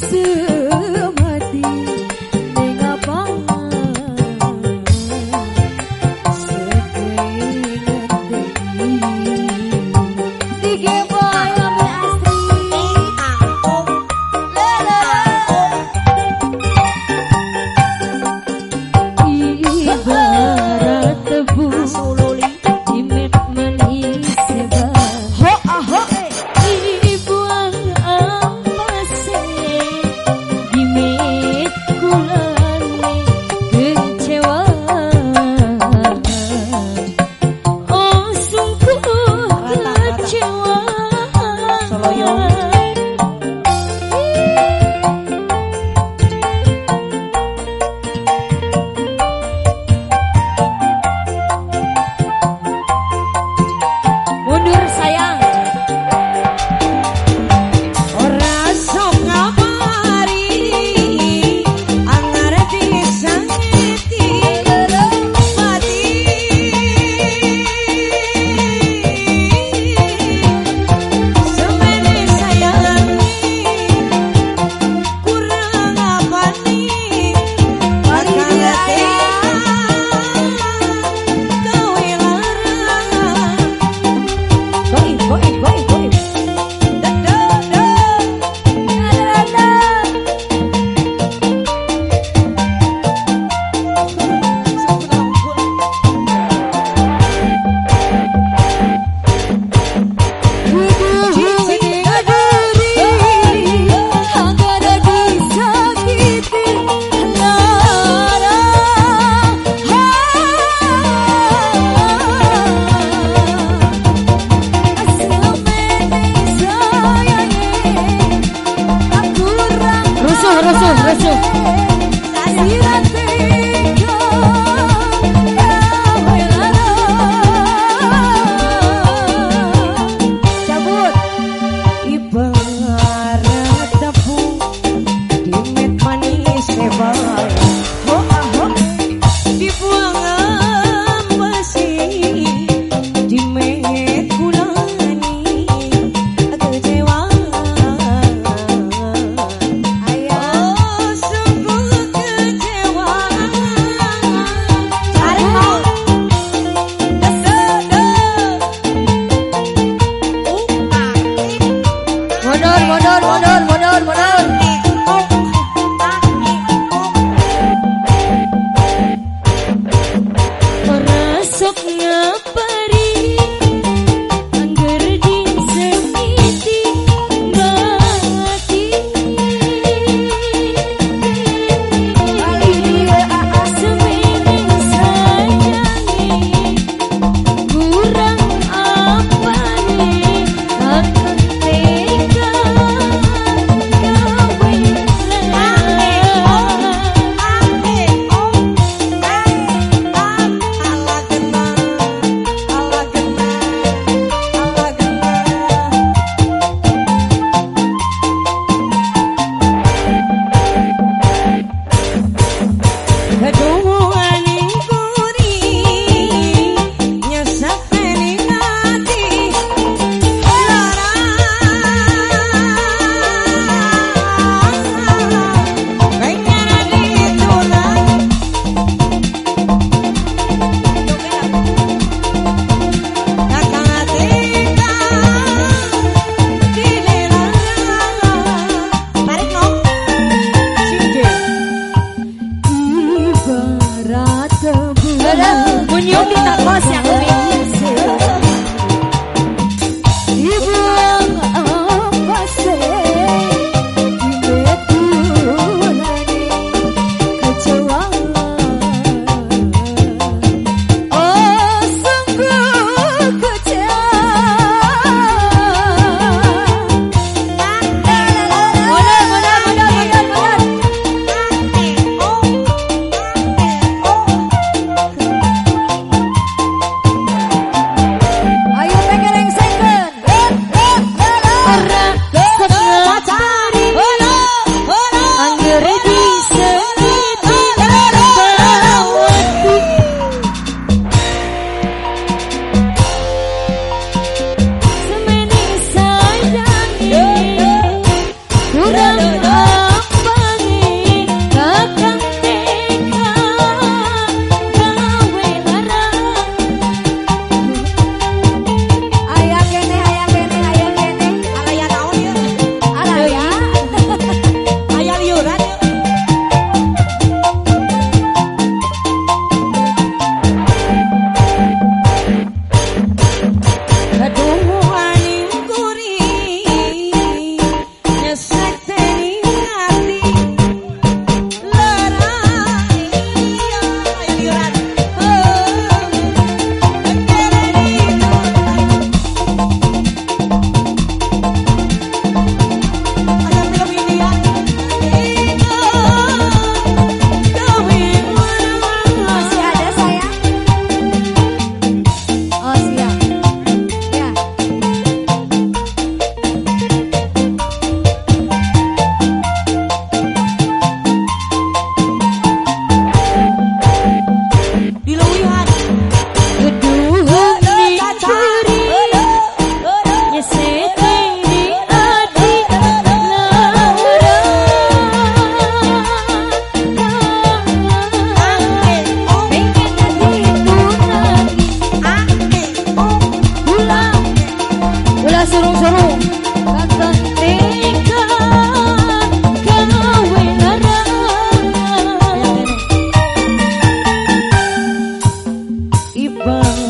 是但是 Normo, Normo, Normo. timbang